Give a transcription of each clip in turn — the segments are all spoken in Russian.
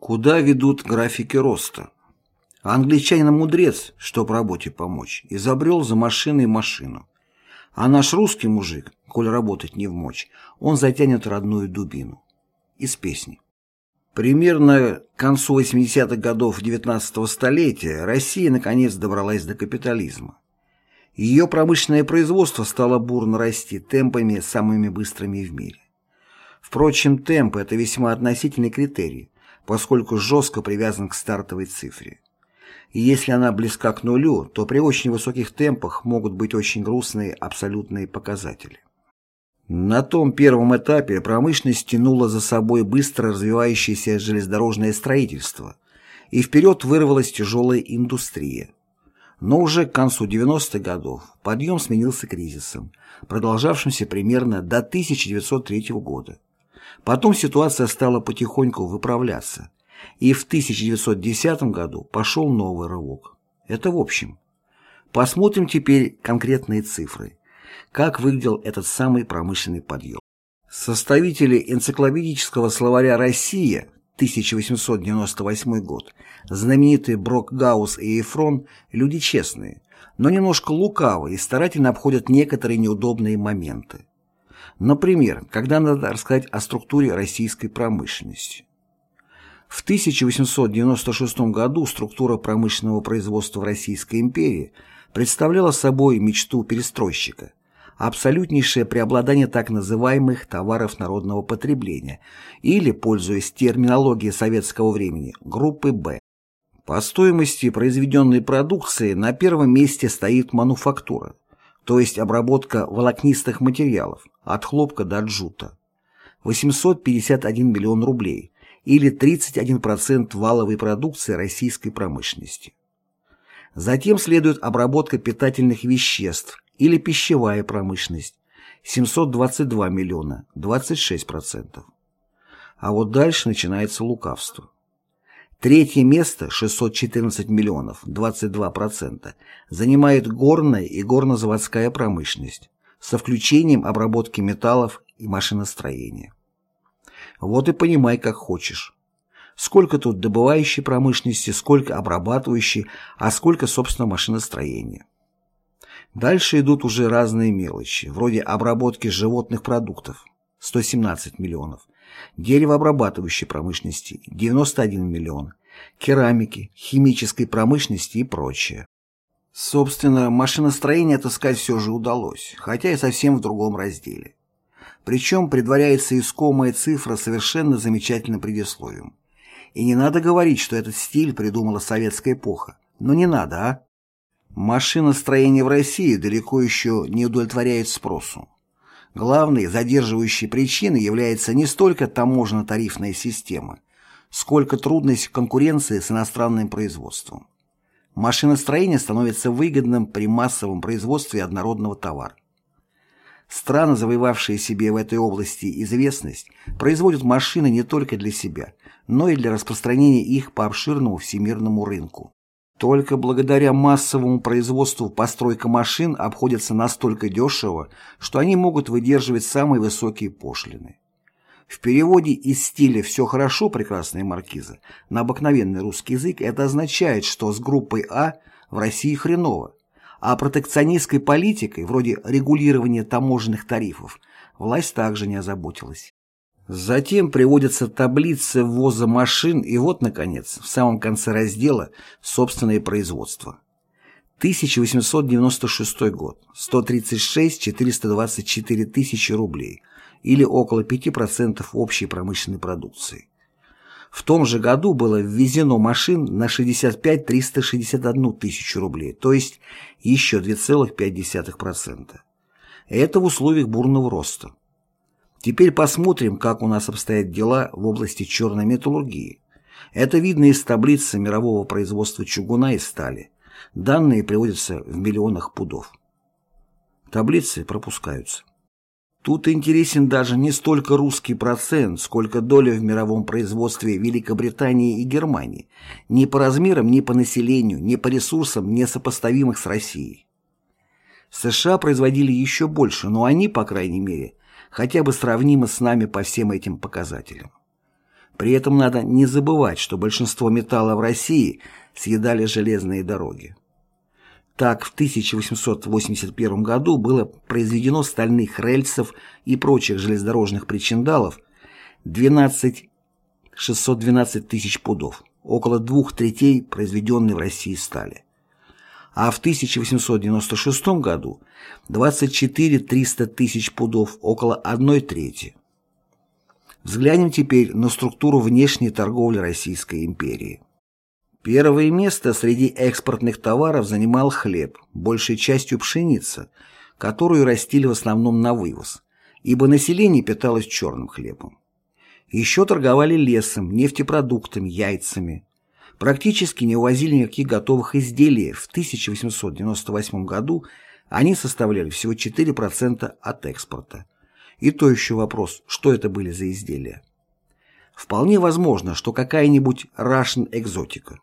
Куда ведут графики роста? Англичанин-мудрец, чтоб работе помочь, изобрел за машиной машину. А наш русский мужик, коль работать не в мочь, он затянет родную дубину. Из песни. Примерно к концу 80-х годов XIX столетия Россия наконец добралась до капитализма. Ее промышленное производство стало бурно расти темпами самыми быстрыми в мире. Впрочем, темп – это весьма относительный критерий, поскольку жестко привязан к стартовой цифре. И если она близка к нулю, то при очень высоких темпах могут быть очень грустные абсолютные показатели. На том первом этапе промышленность тянула за собой быстро развивающееся железнодорожное строительство, и вперед вырвалась тяжелая индустрия. Но уже к концу 90-х годов подъем сменился кризисом, продолжавшимся примерно до 1903 года. Потом ситуация стала потихоньку выправляться, и в 1910 году пошел новый рывок. Это в общем. Посмотрим теперь конкретные цифры. Как выглядел этот самый промышленный подъем? Составители энциклопедического словаря «Россия» 1898 год, знаменитые Брокгаус и Ефрон – люди честные, но немножко лукавые и старательно обходят некоторые неудобные моменты. Например, когда надо рассказать о структуре российской промышленности. В 1896 году структура промышленного производства в Российской империи представляла собой мечту перестройщика, абсолютнейшее преобладание так называемых товаров народного потребления или, пользуясь терминологией советского времени, группы «Б». По стоимости произведенной продукции на первом месте стоит мануфактура, то есть обработка волокнистых материалов, от хлопка до джута. 851 миллион рублей, или 31% валовой продукции российской промышленности. Затем следует обработка питательных веществ или пищевая промышленность 722 миллиона, 26%. А вот дальше начинается лукавство. Третье место, 614 миллионов, 22%, занимает горная и горнозаводская промышленность, со включением обработки металлов и машиностроения. Вот и понимай, как хочешь. Сколько тут добывающей промышленности, сколько обрабатывающей, а сколько, собственно, машиностроения. Дальше идут уже разные мелочи, вроде обработки животных продуктов – 117 миллионов, деревообрабатывающей промышленности – 91 миллион, керамики, химической промышленности и прочее. Собственно, машиностроение отыскать все же удалось, хотя и совсем в другом разделе. Причем предваряется искомая цифра совершенно замечательным предисловием. И не надо говорить, что этот стиль придумала советская эпоха. Но не надо, а? Машиностроение в России далеко еще не удовлетворяет спросу. Главной задерживающей причиной является не столько таможенно-тарифная система, сколько трудность конкуренции с иностранным производством. Машиностроение становится выгодным при массовом производстве однородного товара. Страны, завоевавшие себе в этой области известность, производят машины не только для себя, но и для распространения их по обширному всемирному рынку. Только благодаря массовому производству постройка машин обходится настолько дешево, что они могут выдерживать самые высокие пошлины. В переводе из стиля «все хорошо, прекрасная маркиза» на обыкновенный русский язык это означает, что с группой А в России хреново, а протекционистской политикой, вроде регулирования таможенных тарифов, власть также не озаботилась. Затем приводятся таблицы ввоза машин и вот, наконец, в самом конце раздела «Собственное производство». 1896 год. 136 424 тысячи рублей или около 5% общей промышленной продукции. В том же году было ввезено машин на 65 361 тысячу рублей, то есть еще 2,5%. Это в условиях бурного роста. Теперь посмотрим, как у нас обстоят дела в области черной металлургии. Это видно из таблицы мирового производства чугуна и стали. Данные приводятся в миллионах пудов. Таблицы пропускаются. Тут интересен даже не столько русский процент, сколько доля в мировом производстве Великобритании и Германии, ни по размерам, ни по населению, ни по ресурсам, не сопоставимых с Россией. США производили еще больше, но они, по крайней мере, хотя бы сравнимы с нами по всем этим показателям. При этом надо не забывать, что большинство металла в России съедали железные дороги. Так, в 1881 году было произведено стальных рельсов и прочих железнодорожных причиндалов 12 612 тысяч пудов, около двух третей произведенной в России стали. А в 1896 году 24 300 тысяч пудов, около одной трети. Взглянем теперь на структуру внешней торговли Российской империи. Первое место среди экспортных товаров занимал хлеб, большей частью пшеница, которую растили в основном на вывоз, ибо население питалось черным хлебом. Еще торговали лесом, нефтепродуктами, яйцами. Практически не увозили никаких готовых изделий. В 1898 году они составляли всего 4% от экспорта. И то еще вопрос, что это были за изделия. Вполне возможно, что какая-нибудь Russian экзотика.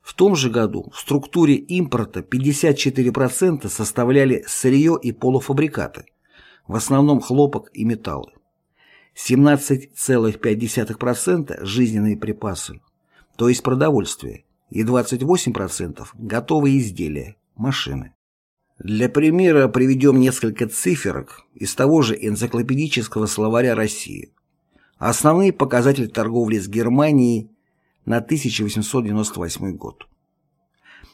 В том же году в структуре импорта 54% составляли сырье и полуфабрикаты, в основном хлопок и металлы. 17,5% жизненные припасы, то есть продовольствие, и 28% готовые изделия, машины. Для примера приведем несколько циферок из того же энциклопедического словаря России. Основные показатели торговли с Германией на 1898 год.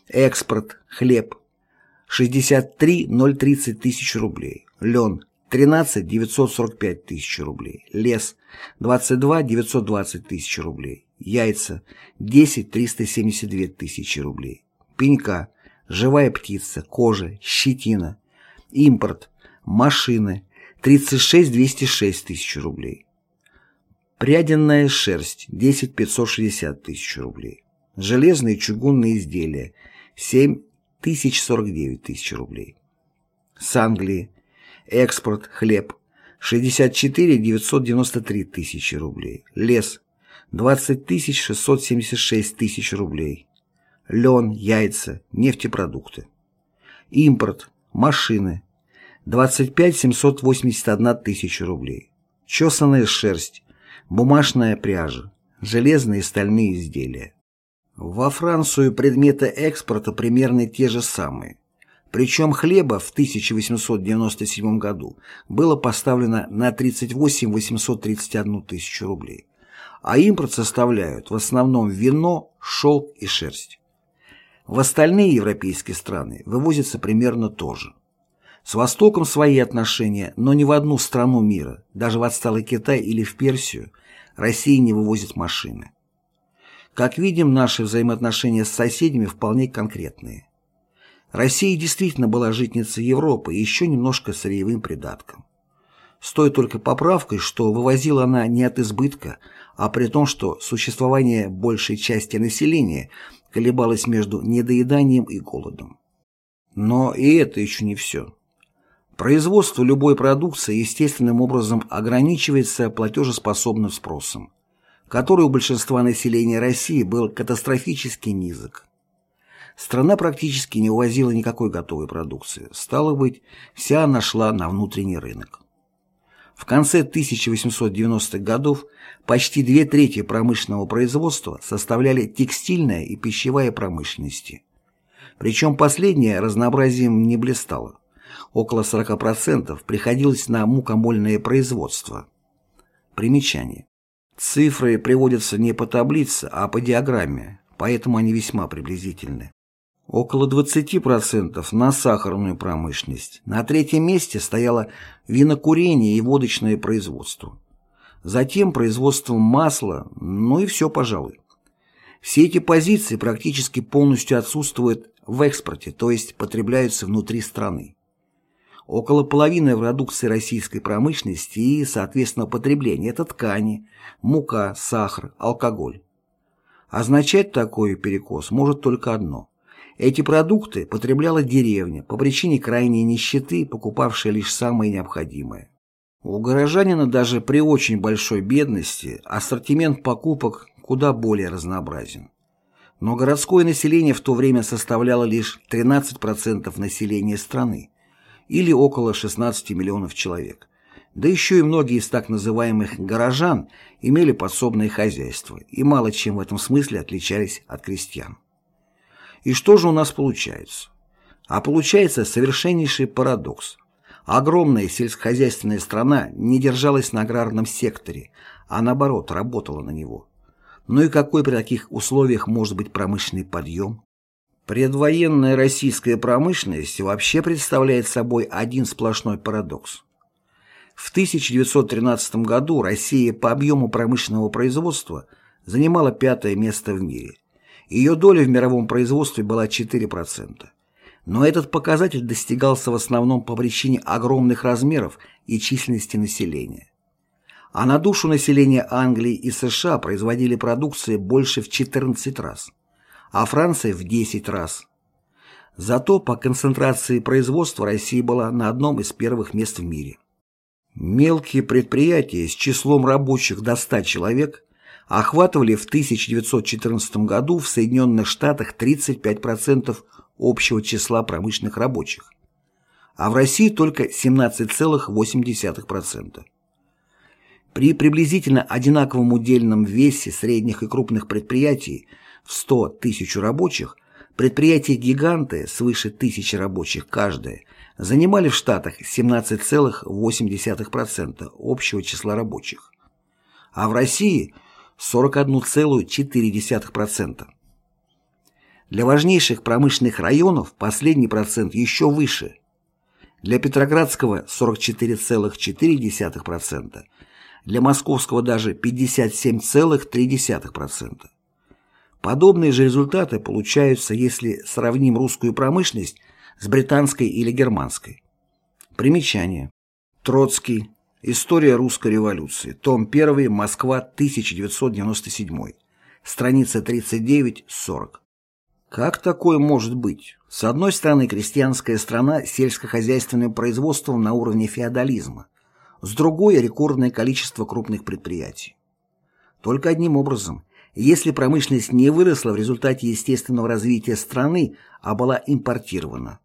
Экспорт, хлеб – 63 030 тысяч рублей, лен – 13 945 тысяч рублей, лес – 22 920 тысяч рублей, яйца – 10 372 тысячи рублей, пенька – живая птица, кожа, щетина, импорт, машины. 36 206 тысяч рублей. Пряденная шерсть. 10 560 тысяч рублей. Железные чугунные изделия. 7 049 тысяч рублей. С Англии экспорт. Хлеб. 64 993 тысячи рублей. Лес 20 676 тысяч рублей лен, яйца, нефтепродукты. Импорт, машины, 25 781 тысяча рублей. Чесаная шерсть, бумажная пряжа, железные и стальные изделия. Во Францию предметы экспорта примерно те же самые. Причем хлеба в 1897 году было поставлено на 38 831 тысячу рублей, а импорт составляют в основном вино, шелк и шерсть. В остальные европейские страны вывозится примерно то же. С Востоком свои отношения, но ни в одну страну мира, даже в отсталый Китай или в Персию, Россия не вывозит машины. Как видим, наши взаимоотношения с соседями вполне конкретные. Россия действительно была житницей Европы и еще немножко сырьевым придатком. С той только поправкой, что вывозила она не от избытка, а при том, что существование большей части населения – колебалась между недоеданием и голодом. Но и это еще не все. Производство любой продукции естественным образом ограничивается платежеспособным спросом, который у большинства населения России был катастрофически низок. Страна практически не увозила никакой готовой продукции, стало быть, вся она шла на внутренний рынок. В конце 1890-х годов почти две трети промышленного производства составляли текстильная и пищевая промышленности. Причем последняя разнообразием не блистала. Около 40% приходилось на мукомольное производство. Примечание. Цифры приводятся не по таблице, а по диаграмме, поэтому они весьма приблизительны. Около 20% на сахарную промышленность. На третьем месте стояло винокурение и водочное производство. Затем производство масла, ну и все, пожалуй. Все эти позиции практически полностью отсутствуют в экспорте, то есть потребляются внутри страны. Около половины продукции российской промышленности и, соответственно, потребления – это ткани, мука, сахар, алкоголь. Означать такой перекос может только одно эти продукты потребляла деревня по причине крайней нищеты, покупавшая лишь самое необходимое. У горожанина даже при очень большой бедности ассортимент покупок куда более разнообразен. Но городское население в то время составляло лишь 13% населения страны, или около 16 миллионов человек. Да еще и многие из так называемых «горожан» имели подсобное хозяйство и мало чем в этом смысле отличались от крестьян. И что же у нас получается? А получается совершеннейший парадокс. Огромная сельскохозяйственная страна не держалась на аграрном секторе, а наоборот работала на него. Ну и какой при таких условиях может быть промышленный подъем? Предвоенная российская промышленность вообще представляет собой один сплошной парадокс. В 1913 году Россия по объему промышленного производства занимала пятое место в мире. Ее доля в мировом производстве была 4%. Но этот показатель достигался в основном по причине огромных размеров и численности населения. А на душу населения Англии и США производили продукции больше в 14 раз, а Франция в 10 раз. Зато по концентрации производства Россия была на одном из первых мест в мире. Мелкие предприятия с числом рабочих до 100 человек охватывали в 1914 году в Соединенных Штатах 35% общего числа промышленных рабочих, а в России только 17,8%. При приблизительно одинаковом удельном весе средних и крупных предприятий в 100 тысяч рабочих, предприятия-гиганты свыше тысячи рабочих каждое занимали в Штатах 17,8% общего числа рабочих, а в России 41,4%. Для важнейших промышленных районов последний процент еще выше. Для Петроградского 44,4%, для Московского даже 57,3%. Подобные же результаты получаются, если сравним русскую промышленность с британской или германской. Примечание. Троцкий. История русской революции. Том 1. Москва. 1997. Страница 39-40. Как такое может быть? С одной стороны, крестьянская страна с сельскохозяйственным производством на уровне феодализма, с другой – рекордное количество крупных предприятий. Только одним образом. Если промышленность не выросла в результате естественного развития страны, а была импортирована.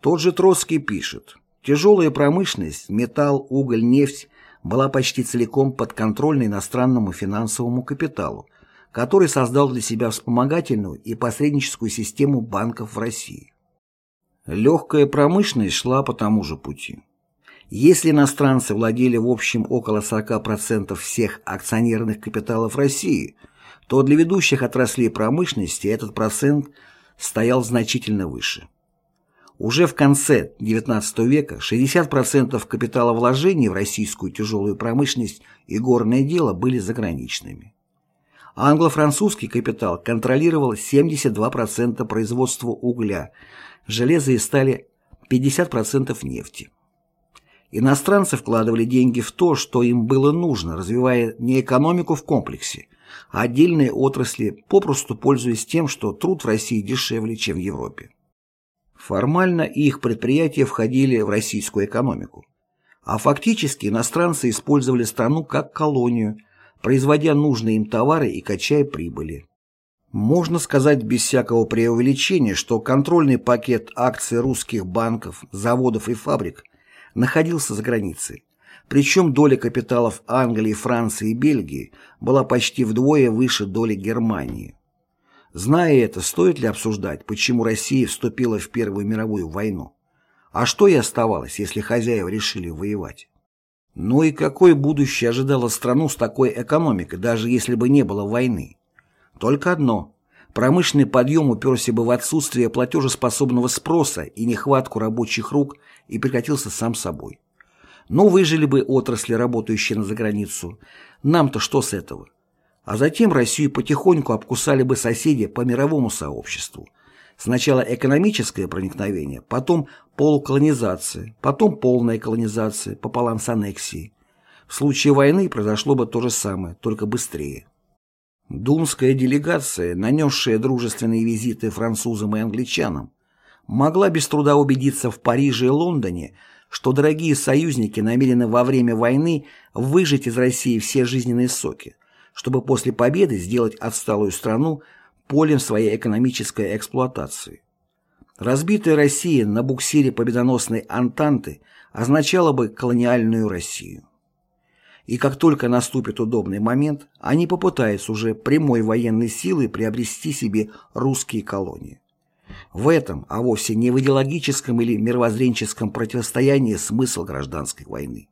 Тот же Троцкий пишет, тяжелая промышленность, металл, уголь, нефть была почти целиком подконтрольна иностранному финансовому капиталу, который создал для себя вспомогательную и посредническую систему банков в России. Легкая промышленность шла по тому же пути. Если иностранцы владели в общем около 40% всех акционерных капиталов России, то для ведущих отраслей промышленности этот процент стоял значительно выше. Уже в конце XIX века 60% капитала вложений в российскую тяжелую промышленность и горное дело были заграничными. Англо-французский капитал контролировал 72% производства угля, железа и стали 50% нефти. Иностранцы вкладывали деньги в то, что им было нужно, развивая не экономику в комплексе, а отдельные отрасли, попросту пользуясь тем, что труд в России дешевле, чем в Европе. Формально их предприятия входили в российскую экономику, а фактически иностранцы использовали страну как колонию – производя нужные им товары и качая прибыли. Можно сказать без всякого преувеличения, что контрольный пакет акций русских банков, заводов и фабрик находился за границей. Причем доля капиталов Англии, Франции и Бельгии была почти вдвое выше доли Германии. Зная это, стоит ли обсуждать, почему Россия вступила в Первую мировую войну? А что и оставалось, если хозяева решили воевать? Ну и какое будущее ожидало страну с такой экономикой, даже если бы не было войны? Только одно. Промышленный подъем уперся бы в отсутствие платежеспособного спроса и нехватку рабочих рук и прекратился сам собой. Ну, выжили бы отрасли, работающие на заграницу. Нам-то что с этого? А затем Россию потихоньку обкусали бы соседи по мировому сообществу – Сначала экономическое проникновение, потом полуколонизация, потом полная колонизация пополам с аннексией. В случае войны произошло бы то же самое, только быстрее. Думская делегация, нанесшая дружественные визиты французам и англичанам, могла без труда убедиться в Париже и Лондоне, что дорогие союзники намерены во время войны выжать из России все жизненные соки, чтобы после победы сделать отсталую страну полем своей экономической эксплуатации. Разбитая Россия на буксире победоносной Антанты означала бы колониальную Россию. И как только наступит удобный момент, они попытаются уже прямой военной силой приобрести себе русские колонии. В этом, а вовсе не в идеологическом или мировоззренческом противостоянии смысл гражданской войны.